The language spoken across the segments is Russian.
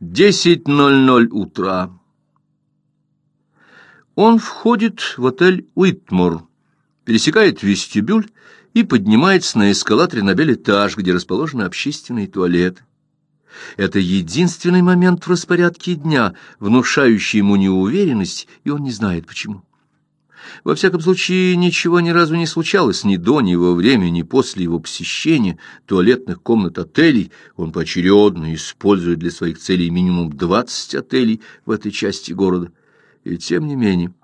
10.00 утра. Он входит в отель «Уитмор», пересекает вестибюль и поднимается на эскалаторе на белый-этаж, где расположены общественные туалеты. Это единственный момент в распорядке дня, внушающий ему неуверенность, и он не знает почему. Во всяком случае, ничего ни разу не случалось ни до, ни во время, ни после его посещения туалетных комнат отелей. Он поочередно использует для своих целей минимум 20 отелей в этой части города. И тем не менее,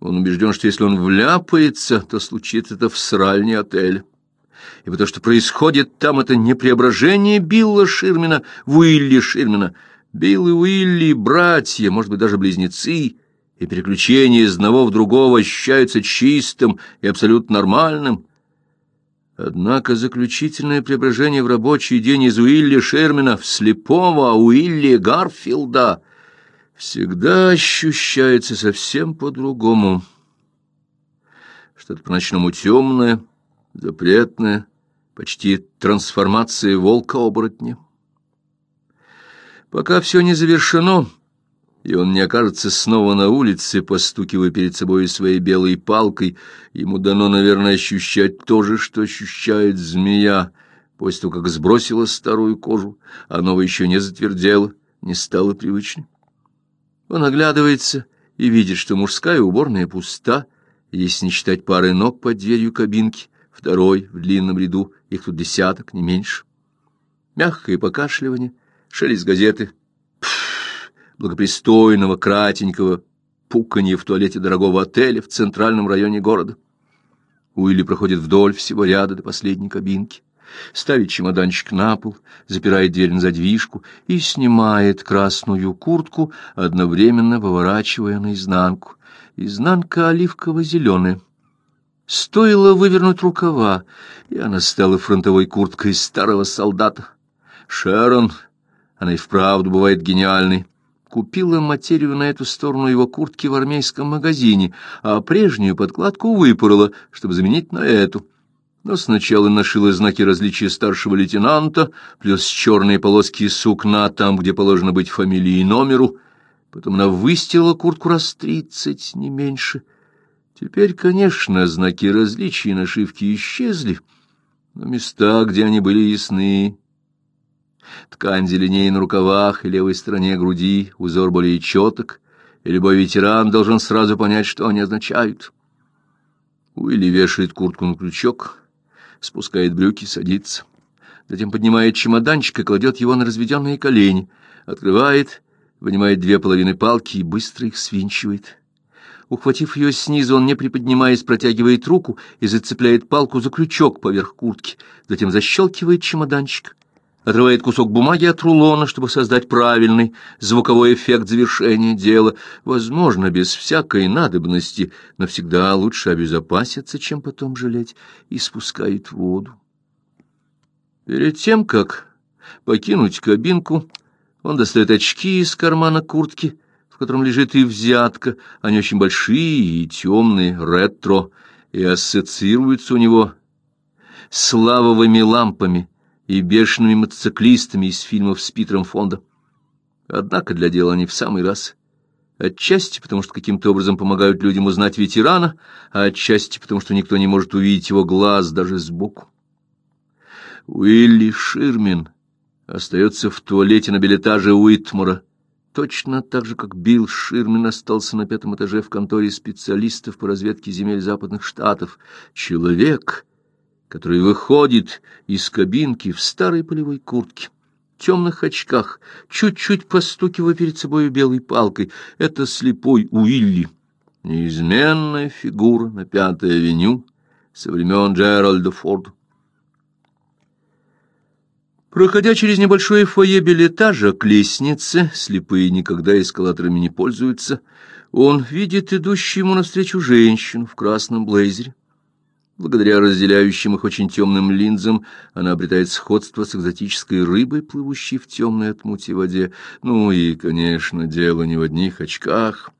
он убежден, что если он вляпается, то случится это в сральне отеля. И потому что происходит там это не преображение Билла Ширмина Уилли Ширмина. Билл и Уилли — братья, может быть, даже близнецы — и переключение из одного в другого ощущается чистым и абсолютно нормальным. Однако заключительное преображение в рабочий день из Уилли Шермина в слепого Уилли Гарфилда всегда ощущается совсем по-другому. Что-то по-ночному темное, запретное, почти трансформация волка-оборотня. Пока все не завершено, и он не окажется снова на улице, постукивая перед собой своей белой палкой, ему дано, наверное, ощущать то же, что ощущает змея, после того, как сбросила старую кожу, а новая еще не затвердела, не стала привычной. Он оглядывается и видит, что мужская уборная пуста, если не считать пары ног под дверью кабинки, второй в длинном ряду, их тут десяток, не меньше. Мягкое покашливание, шелест газеты, благопристойного, кратенького пуканье в туалете дорогого отеля в центральном районе города. Уилли проходит вдоль всего ряда до последней кабинки, ставит чемоданчик на пол, запирает дверь на задвижку и снимает красную куртку, одновременно выворачивая наизнанку. Изнанка оливково-зеленая. Стоило вывернуть рукава, и она стала фронтовой курткой старого солдата. Шерон, она и вправду бывает гениальной, купила материю на эту сторону его куртки в армейском магазине, а прежнюю подкладку выпорола, чтобы заменить на эту. Но сначала нашила знаки различия старшего лейтенанта, плюс черные полоски сукна там, где положено быть фамилии и номеру. Потом она выстирала куртку раз тридцать, не меньше. Теперь, конечно, знаки различия и нашивки исчезли, но места, где они были ясны, Ткань зеленее на рукавах и левой стороне груди, узор более четок, и любой ветеран должен сразу понять, что они означают. Уилли вешает куртку на крючок, спускает брюки, садится. Затем поднимает чемоданчик и кладет его на разведенные колени, открывает, вынимает две половины палки и быстро их свинчивает. Ухватив ее снизу, он, не приподнимаясь, протягивает руку и зацепляет палку за крючок поверх куртки, затем защелкивает чемоданчик отрывает кусок бумаги от рулона, чтобы создать правильный звуковой эффект завершения дела, возможно, без всякой надобности, но всегда лучше обезопаситься, чем потом жалеть, и спускает воду. Перед тем, как покинуть кабинку, он достает очки из кармана куртки, в котором лежит и взятка, они очень большие и темные, ретро, и ассоциируются у него с лавовыми лампами, и бешеными мотоциклистами из фильмов с Питером Фонда. Однако для дела они в самый раз. Отчасти потому, что каким-то образом помогают людям узнать ветерана, а отчасти потому, что никто не может увидеть его глаз даже сбоку. Уилли Ширмин остается в туалете на билетаже Уитмора, точно так же, как Билл Ширмин остался на пятом этаже в конторе специалистов по разведке земель западных штатов. Человек, который выходит из кабинки в старой полевой куртке, темных очках, чуть-чуть постукивая перед собой белой палкой. Это слепой Уилли, неизменная фигура на Пятой авеню со времен Джеральда Форда. Проходя через небольшое фойе билетажа к лестнице, слепые никогда эскалаторами не пользуются, он видит идущую ему навстречу женщину в красном блейзере. Благодаря разделяющим их очень темным линзам она обретает сходство с экзотической рыбой, плывущей в темной от воде. Ну и, конечно, дело не в одних очках.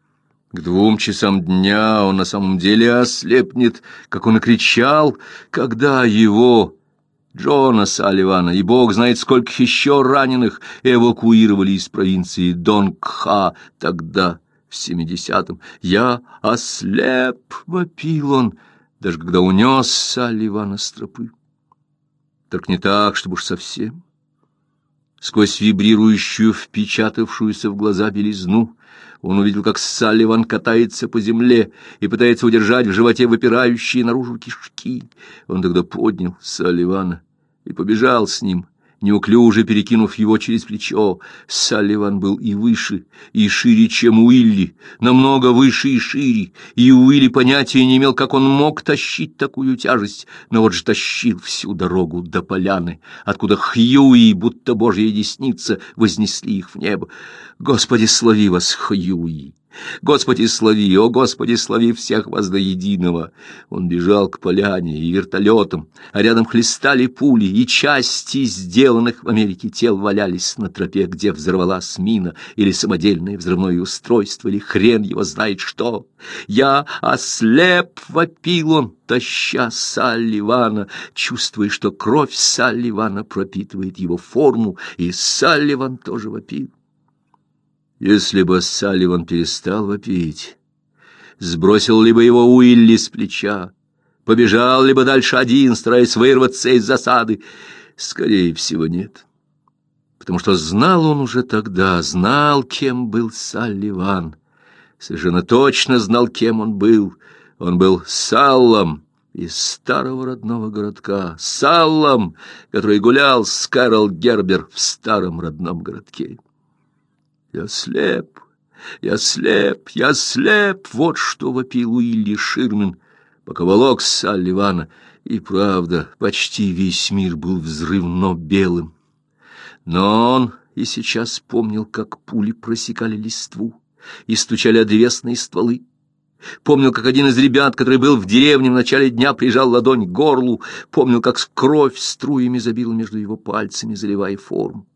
К двум часам дня он на самом деле ослепнет, как он и кричал, когда его Джона Салливана, и бог знает, сколько еще раненых эвакуировали из провинции Донгха тогда, в семидесятом. «Я ослеп!» — вопил он, даже когда унес Салливана с тропы. Только не так, чтобы уж совсем. Сквозь вибрирующую, впечатавшуюся в глаза белизну, он увидел, как Салливан катается по земле и пытается удержать в животе выпирающие наружу кишки. Он тогда поднял Салливана и побежал с ним — неуклюже перекинув его через плечо. Салливан был и выше, и шире, чем Уилли, намного выше и шире, и Уилли понятия не имел, как он мог тащить такую тяжесть, но вот же тащил всю дорогу до поляны, откуда Хьюи, будто божья десница, вознесли их в небо. Господи, слави вас, Хьюи! Господи, слави, о Господи, слави всех вас до единого. Он бежал к поляне и вертолетам, а рядом хлестали пули, и части сделанных в Америке тел валялись на тропе, где взорвалась мина или самодельное взрывное устройство, или хрен его знает что. Я ослеп, вопил он, таща Салливана, чувствуя, что кровь Салливана пропитывает его форму, и Салливан тоже вопил. Если бы Салливан перестал вопить, сбросил ли бы его Уилли с плеча, побежал ли бы дальше один, стараясь вырваться из засады, скорее всего, нет. Потому что знал он уже тогда, знал, кем был Салливан, совершенно точно знал, кем он был. Он был Саллом из старого родного городка, Саллом, который гулял с Кэрол Гербер в старом родном городке. Я слеп, я слеп, я слеп, вот что вопил Уилли Ширмен, пока волок Салливана, и правда, почти весь мир был взрывно белым. Но он и сейчас помнил, как пули просекали листву и стучали древесные стволы. Помнил, как один из ребят, который был в деревне в начале дня, прижал ладонь к горлу. Помнил, как кровь струями забила между его пальцами, заливая форму.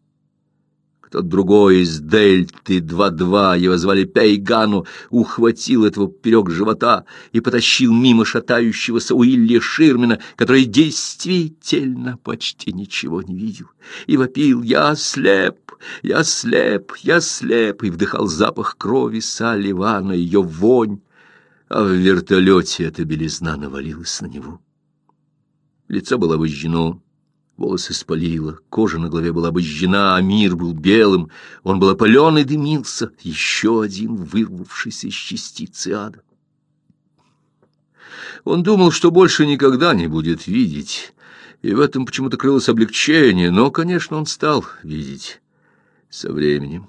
Тот другой из Дельты 2-2, его звали Пейгану, ухватил этого поперек живота и потащил мимо шатающегося Уилли Ширмена, который действительно почти ничего не видел, и вопил «Я слеп! Я слеп! Я слеп!» и вдыхал запах крови Салливана, ее вонь, а в вертолете эта белизна навалилась на него. Лицо было выжжено, Волосы спалило, кожа на голове была обожжена, а мир был белым. Он был опален и дымился, еще один вырвавшийся из частицы ада. Он думал, что больше никогда не будет видеть, и в этом почему-то крылось облегчение, но, конечно, он стал видеть со временем.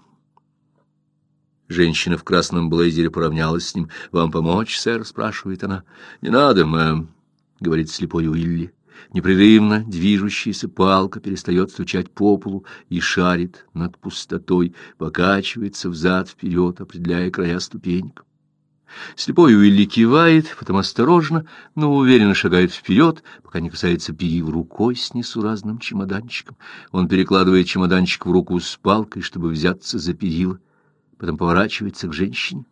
Женщина в красном блейзере поравнялась с ним. «Вам помочь, сэр?» — спрашивает она. «Не надо, мэм», — говорит слепой Уилли. Непрерывно движущаяся палка перестает стучать по полу и шарит над пустотой, покачивается взад-вперед, определяя края ступенек. Слепой Уилли кивает, потом осторожно, но уверенно шагает вперед, пока не касается перил рукой с несуразным чемоданчиком. Он перекладывает чемоданчик в руку с палкой, чтобы взяться за перила, потом поворачивается к женщине.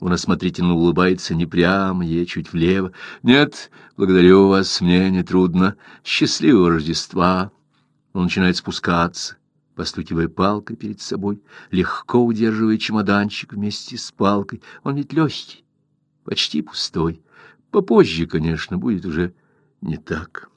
Он осмотрительно улыбается не прямо, ей чуть влево. «Нет, благодарю вас, мне не трудно. Счастливого Рождества!» Он начинает спускаться, постукивая палкой перед собой, легко удерживая чемоданчик вместе с палкой. Он ведь легкий, почти пустой. Попозже, конечно, будет уже не так.